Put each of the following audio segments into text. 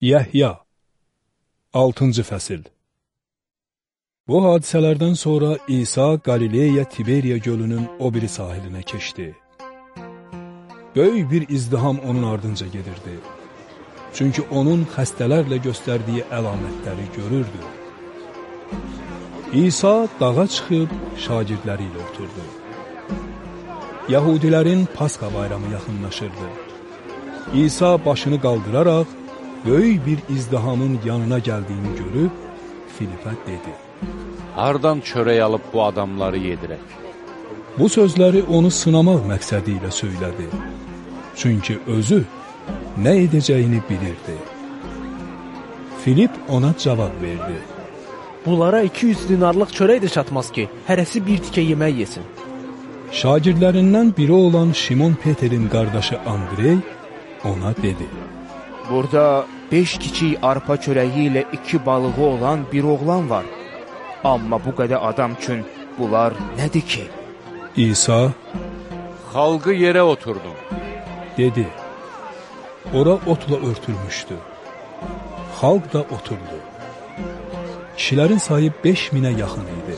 Yəhya 6-cı fəsil Bu hadisələrdən sonra İsa Qalileya Tiberiya gölünün o biri sahilinə keçdi. Böyük bir izdiham onun ardınca gedirdi. Çünki onun xəstələrlə göstərdiyi əlamətləri görürdü. İsa dağa çıxıb şagirdləri ilə oturdu. Yahudilərin Pasxa bayramı yaxınlaşırdı. İsa başını qaldıraraq böyük bir izdihamın yanına gəldiyini görüb Filipə dedi. Hardan çörək alıb bu adamları yedirək? Bu sözləri onu sınamaq məqsədi ilə söylədi. Çünki özü nə edəcəyini bilirdi. Filip ona cavab verdi. Bunlara 200 dinarlıq çörək də çatmaz ki, hərəsi bir tikə yemək yesin. Şagirdlərindən biri olan Şimon Peterin qardaşı Andrey ona dedi. Burada beş kiçik arpa çörəyi ilə iki balığı olan bir oğlan var. Amma bu qədər adam üçün bunlar nədir ki? İsa Xalqı yerə oturdum. dedi. Ora otla örtülmüşdü. Xalq da oturdu. Kişilərin sayı 5 minə yaxın idi.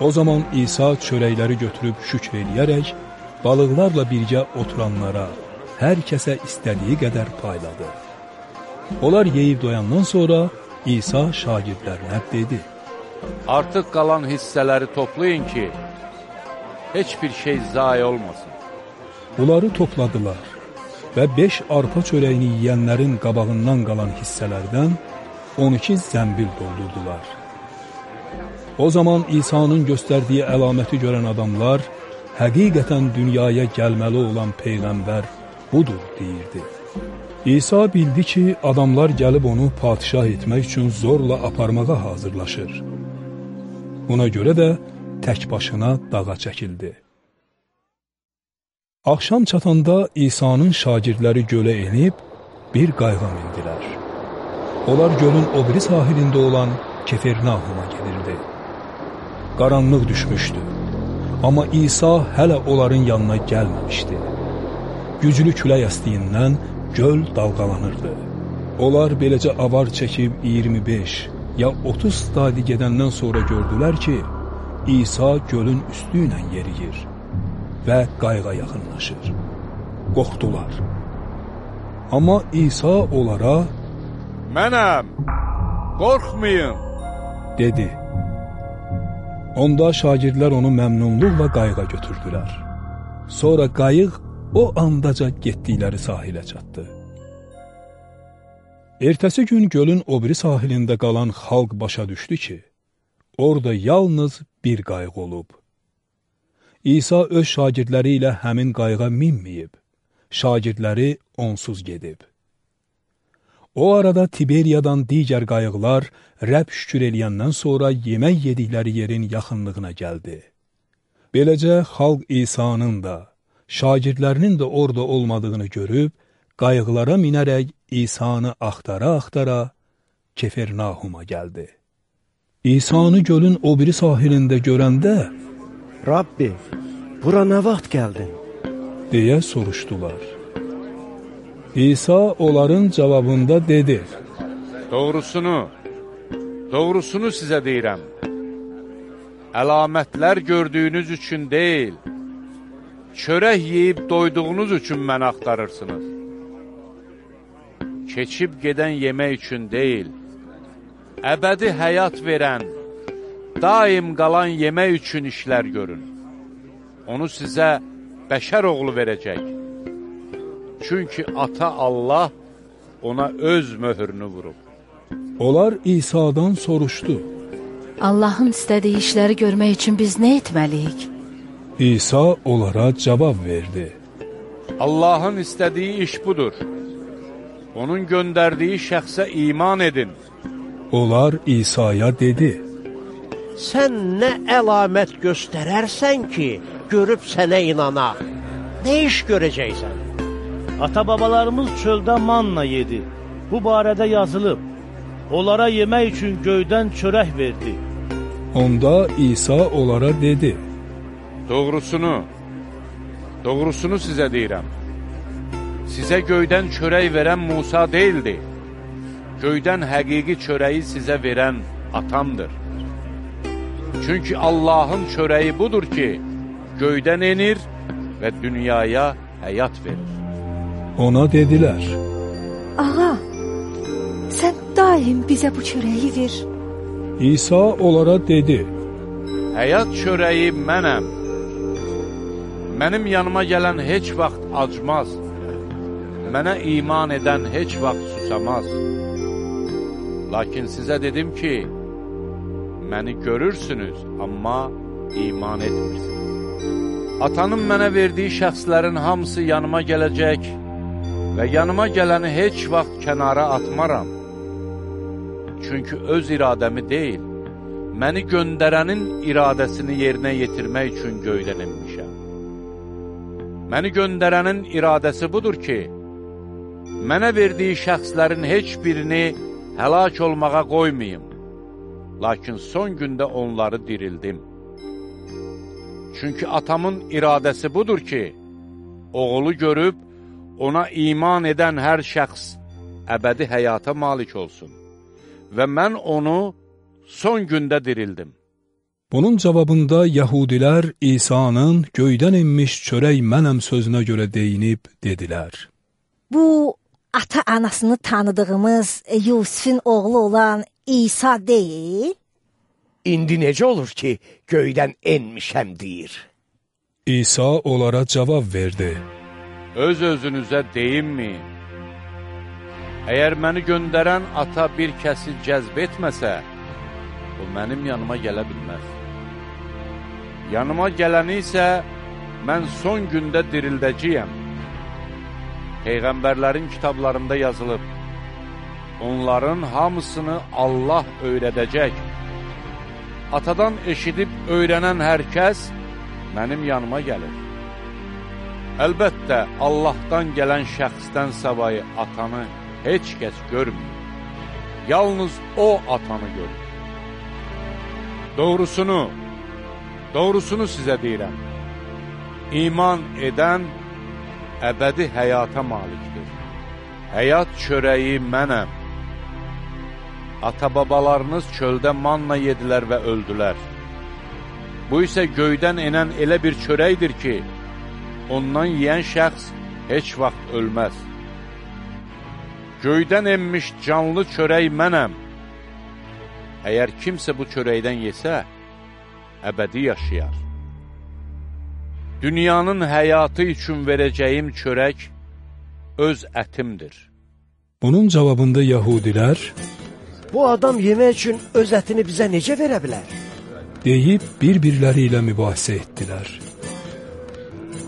O zaman İsa çörəkləri götürüb şükr eləyərək, balıqlarla birgə oturanlara, hər kəsə istədiyi qədər payladı. Onlar yeyib doyandan sonra İsa şagirdlərinə dedi. Artıq qalan hissələri toplayın ki, heç bir şey zayi olmasın. Bunları topladılar və 5 arpa çörəyini yeyənlərin qabağından qalan hissələrdən 12 zəmbil doldurdular. O zaman İsa'nın göstərdiyi əlaməti görən adamlar həqiqətən dünyaya gəlməli olan Peyğəmbər budur deyirdi. İsa bildi ki, adamlar gəlib onu padişah etmək üçün zorla aparmağa hazırlaşır. Buna görə də tək başına dağa çəkildi. Axşam çatanda İsa'nın şagirdləri gölə enib bir qayğa mindilər. Onlar gölün o biri sahilində olan Kefernahuma gedirdi. Qaranlıq düşmüşdü. Amma İsa hələ onların yanına gəlməmişdi. Güclü külək əstiyindən göl dalğalanırdı. Onlar beləcə avar çəkib 25 ya 30 stadi gedəndən sonra gördülər ki, İsa gölün üstü ilə yeriyir və qayğa yaxınlaşır. Qorxdular. Amma İsa onlara Mənəm, qorxmayın. dedi. Onda şagirdlər onu məmnunluqla qayığa götürdülər. Sonra qayıq o andaca getdikləri sahilə çatdı. Ertəsi gün gölün o biri sahilində qalan xalq başa düşdü ki, orada yalnız bir qayıq olub. İsa öz şagirdləri ilə həmin qayığa minməyib, şagirdləri onsuz gedib. O arada Tiberiyadan digər qayıqlar Rəbb şükür eləyəndən sonra yemək yedikləri yerin yaxınlığına gəldi. Beləcə xalq İsa'nın da, şagirdlərinin də orada olmadığını görüb, qayıqlara minərək İsa'nı axtara-axtara Kefernahuma gəldi. İsa'nı gölün o biri sahilində görəndə Rabbi, bura nə vaxt gəldin? deyə soruşdular. İsa onların cavabında dedi, Doğrusunu, doğrusunu sizə deyirəm. Əlamətlər gördüyünüz üçün deyil, çörək yeyib doyduğunuz üçün məni axtarırsınız. Keçib gedən yemək üçün deyil, əbədi həyat verən, daim qalan yemək üçün işlər görün. Onu sizə bəşər oğlu verəcək. Çünki ata Allah ona öz möhürünü vurub. onlar İsa'dan soruşdu. Allahın istədiyi işləri görmək üçün biz nə etməliyik? İsa onlara cavab verdi. Allahın istədiyi iş budur. Onun göndərdiyi şəxsə iman edin. Onlar İsa'ya dedi, Sən nə əlamət göstərərsən ki, görüb sənə inanaq? Nə iş görəcəksən? Ata-babalarımız çöldə manna yedi. Bu barədə yazılıb. Onlara yemək üçün göydən çörək verdi. Onda İsa onlara dedi, Doğrusunu, doğrusunu sizə deyirəm. Sizə göydən çörək verən Musa deyildi. göydən həqiqi çörəyi sizə verən atamdır. Çünki Allahın çörəyi budur ki, göydən enir və dünyaya həyat verir. Ona dedilər, Ağa, sən daim bizə bu çörəyi ver. İsa onlara dedi, Həyat çörəyi mənəm. Mənim yanıma gələn heç vaxt acmaz. Mənə iman edən heç vaxt susamaz. Lakin sizə dedim ki, məni görürsünüz, amma iman etmirsiniz. Atanın mənə verdiyi şəxslərin hamısı yanıma gələcək və yanıma gələni heç vaxt kənara atmaram. Çünki öz iradəmi deyil, məni göndərənin iradəsini yerinə yetirmək üçün göydən inmişəm. Məni göndərənin iradəsi budur ki, mənə verdiyi şəxslərin heç birini həlak olmağa qoymayım, lakin son gündə onları dirildim. Çünki atamın iradəsi budur ki, oğulu görüb ona iman edən hər şəxs əbədi həyata malik olsun və mən onu son gündə dirildim. Bunun cavabında Yahudilər İsa'nın göydən inmiş çörək mənəm sözünə görə deyinib dedilər. Bu ata-anasını tanıdığımız e, Yusifin oğlu olan İsa deyil? İndi necə olur ki, göydən enmişəm deyir. İsa onlara cavab verdi. Öz-özünüzə deyinməyin. Əgər məni göndərən ata bir kəsi cəzb etməsə, o mənim yanıma gələ bilməz. Yanıma gələni isə mən son gündə dirildəcəyəm. Peyğəmbərlərin kitablarında yazılıb, onların hamısını Allah öyrədəcək. Atadan eşidib öyrənən hər kəs mənim yanıma gəlir. Əlbəttə, Allahdan gələn şəxsdən savayı atanı heç kəs görmür. Yalnız o atanı görür. Doğrusunu, doğrusunu sizə deyirəm. İman edən əbədi həyata malikdir. Həyat çörəyi mənəm. Ata-babalarınız çöldə manna yedilər və öldülər. Bu isə göydən enən elə bir çörəkdir ki, ondan yeyən şəxs heç vaxt ölməz. Göydən enmiş canlı çörək mənəm. Əgər kimsə bu çörəkdən yesə, əbədi yaşayar. Dünyanın həyatı üçün verəcəyim çörək öz ətimdir. Bunun cavabında Yahudilər Bu adam yemək üçün öz ətini bizə necə verə bilər? deyib bir-birləri ilə mübahisə etdilər.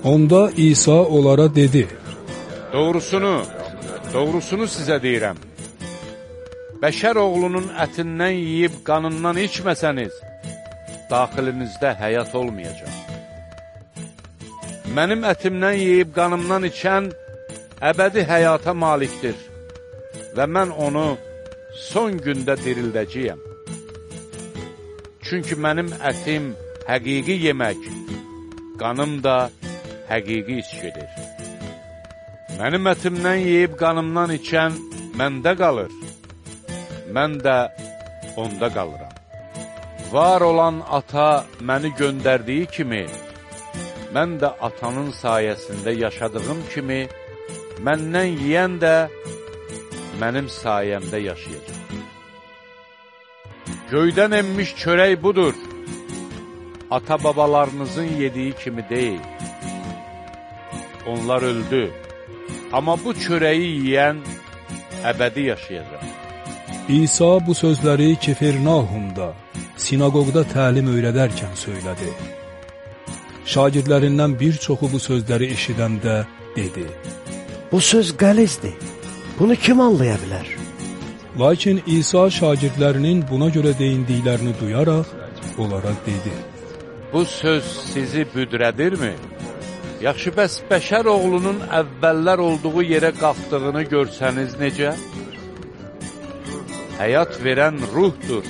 Onda İsa onlara dedi, Doğrusunu, doğrusunu sizə deyirəm. Bəşər oğlunun ətindən yeyib qanından içməsəniz, daxilinizdə həyat olmayacaq. Mənim ətimdən yeyib qanımdan içən əbədi həyata malikdir və mən onu son gündə dirildəcəyəm. Çünki mənim ətim həqiqi yemək, qanım da həqiqi içkidir. Mənim ətimdən yeyib qanımdan içən məndə qalır, mən də onda qalıram. Var olan ata məni göndərdiyi kimi, mən də atanın sayəsində yaşadığım kimi, məndən yiyən də mənim sayəmdə yaşayacaq. Göydən enmiş çörək budur, ata-babalarınızın yediyi kimi deyil. Onlar öldü, amma bu çörəyi yiyən əbədi yaşayacaq. İsa bu sözləri Kefirnahumda, sinagogda təlim öyrədərkən söylədi. Şagirdlərindən bir çoxu bu sözləri eşidəndə dedi. Bu söz qəlizdir. Bunu kim anlaya bilər? Lakin İsa şagirdlərinin buna görə deyindiklərini duyaraq onlara dedi. Bu söz sizi büdrədirmi? Yaxşı, bəs bəşər oğlunun əvvəllər olduğu yerə qalxdığını görsəniz necə? Həyat verən ruhdur.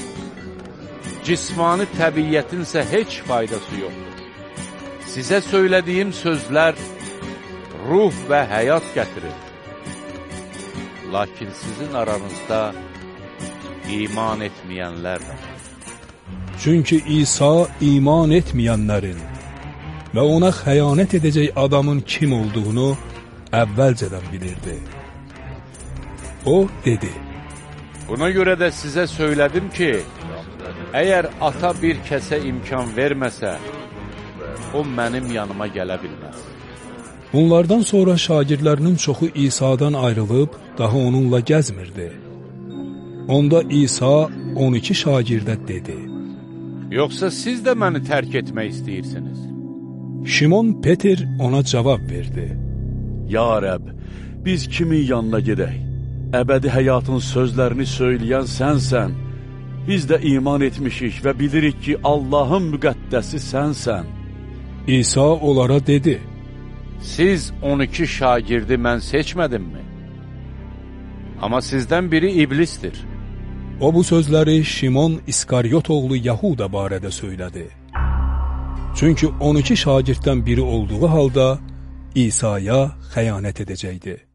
Cismani təbiyyətinsə heç faydası yoxdur. Sizə söylədiyim sözlər ruh və həyat gətirir. Lakin sizin aranızda iman etməyənlər var. Çünki İsa iman etməyənlərin və ona xəyanət edəcək adamın kim olduğunu əvvəlcədən bilirdi. O dedi, Buna görə də sizə söylədim ki, əgər ata bir kəsə imkan verməsə, o mənim yanıma gələ bilməz. Bunlardan sonra şagirdlərinin çoxu İsa'dan ayrılıb daha onunla gəzmirdi. Onda İsa 12 şagirdə dedi. Yoxsa siz də məni tərk etmək istəyirsiniz? Şimon Peter ona cavab verdi. Ya Rəb, biz kimin yanına gedək? Əbədi həyatın sözlərini söyləyən sənsən. Biz də iman etmişik və bilirik ki, Allahın müqəddəsi sənsən. İsa onlara dedi, Siz 12 şagirdi mən seçmədimmi? Amma sizdən biri iblisdir. O bu sözləri Şimon İskaryot oğlu Yahuda barədə söylədi. Çünki 12 şagirddən biri olduğu halda İsa'ya xəyanət edəcəkdi.